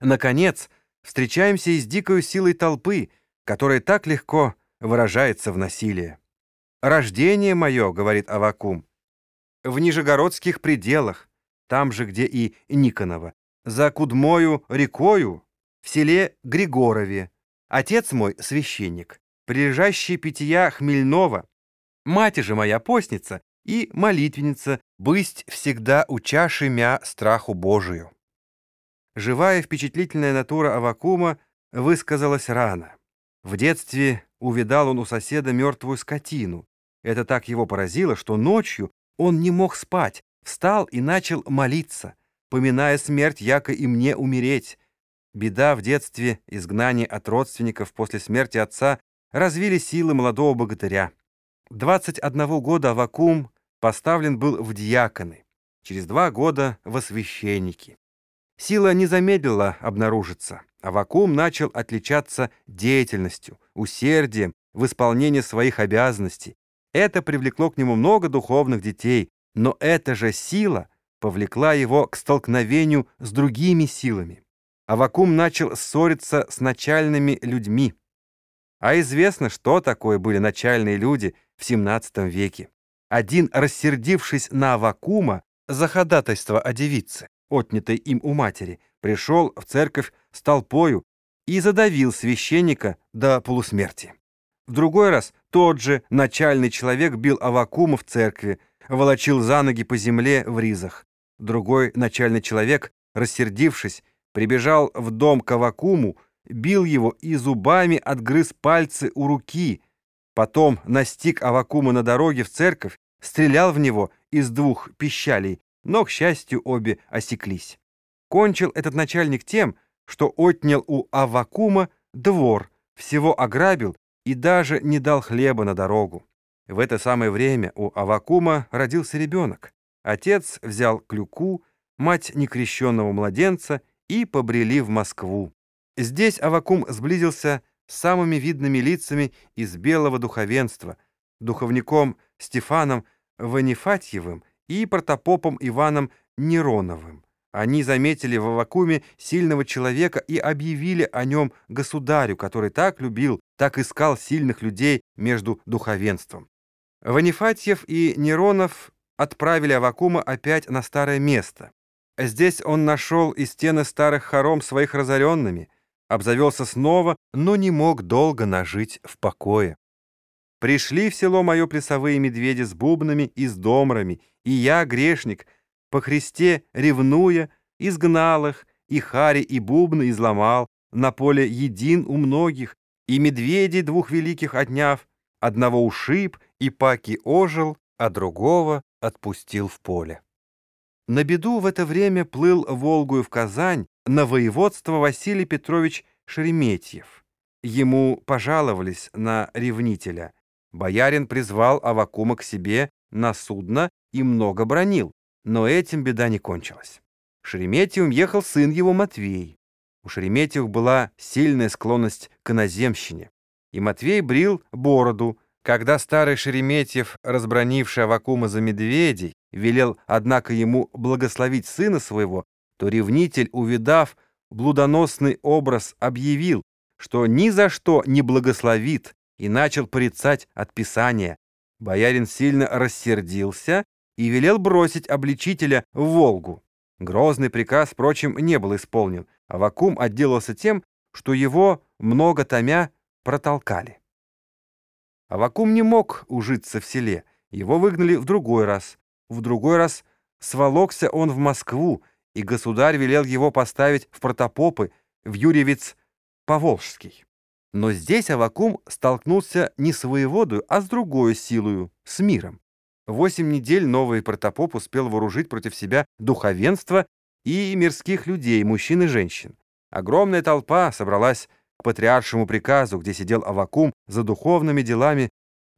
Наконец, встречаемся и с дикою силой толпы, которая так легко выражается в насилии. «Рождение мое», — говорит Авакум, — «в нижегородских пределах, там же, где и Никонова, за Кудмою рекою, в селе Григорове. Отец мой — священник, прилежащий питья Хмельнова, мать же моя постница и молитвенница, бысть всегда учаши мя страху Божию». Живая впечатлительная натура Авакума высказалась рано. В детстве увидал он у соседа мертвую скотину. Это так его поразило, что ночью он не мог спать, встал и начал молиться, поминая смерть, яко и мне умереть. Беда в детстве, изгнание от родственников после смерти отца развили силы молодого богатыря. 21 года Авакум поставлен был в диаконы, через два года во священники. Сила не замедлила обнаружиться, а вакуум начал отличаться деятельностью, усердием в исполнении своих обязанностей. Это привлекло к нему много духовных детей, но эта же сила повлекла его к столкновению с другими силами. Авакум начал ссориться с начальными людьми. А известно, что такое были начальные люди в XVII веке. Один, рассердившись на Авакума за ходатайство о девице, отнятой им у матери, пришел в церковь с толпою и задавил священника до полусмерти. В другой раз тот же начальный человек бил Авакума в церкви, волочил за ноги по земле в ризах. Другой начальный человек, рассердившись, прибежал в дом к Авакуму, бил его и зубами отгрыз пальцы у руки. Потом настиг Авакума на дороге в церковь, стрелял в него из двух пищалей но, к счастью, обе осеклись. Кончил этот начальник тем, что отнял у Авакума двор, всего ограбил и даже не дал хлеба на дорогу. В это самое время у Авакума родился ребенок. Отец взял клюку, мать некрещенного младенца и побрели в Москву. Здесь Авакум сблизился с самыми видными лицами из белого духовенства, духовником Стефаном Ванифатьевым и протопопом Иваном Нероновым. Они заметили в Авакуме сильного человека и объявили о нем государю, который так любил, так искал сильных людей между духовенством. Ванифатьев и Неронов отправили Авакума опять на старое место. Здесь он нашел и стены старых хором своих разоренными, обзавелся снова, но не мог долго нажить в покое. Пришли в село мое плясовые медведи с бубнами и с домрами, и я, грешник, по Христе ревнуя, изгнал их, и хари, и бубны изломал, на поле един у многих, и медведей двух великих отняв, одного ушиб, и паки ожил, а другого отпустил в поле. На беду в это время плыл Волгую в Казань на воеводство Василий Петрович Шереметьев. Ему пожаловались на ревнителя — Боярин призвал Авакума к себе на судно и много бронил, но этим беда не кончилась. Шереметьевым ехал сын его Матвей. У Шереметьевых была сильная склонность к иноземщине, и Матвей брил бороду. Когда старый Шереметьев, разбронивший Авакума за медведей, велел, однако, ему благословить сына своего, то ревнитель, увидав блудоносный образ, объявил, что ни за что не благословит и начал порицать от Писания. Боярин сильно рассердился и велел бросить обличителя в Волгу. Грозный приказ, впрочем, не был исполнен, а Вакум отделался тем, что его, много томя, протолкали. Авакум не мог ужиться в селе, его выгнали в другой раз. В другой раз сволокся он в Москву, и государь велел его поставить в протопопы в Юрьевец Поволжский. Но здесь Авакум столкнулся не с воеводою, а с другой силою, с миром. Восемь недель новый протопоп успел вооружить против себя духовенство и мирских людей, мужчин и женщин. Огромная толпа собралась к патриаршему приказу, где сидел Авакум за духовными делами.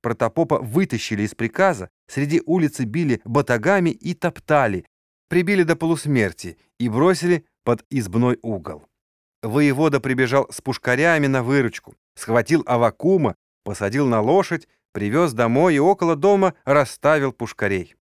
Протопопа вытащили из приказа, среди улицы били батагами и топтали, прибили до полусмерти и бросили под избной угол. Воевода прибежал с пушкарями на выручку, схватил Авакума, посадил на лошадь, привез домой и около дома расставил пушкарей.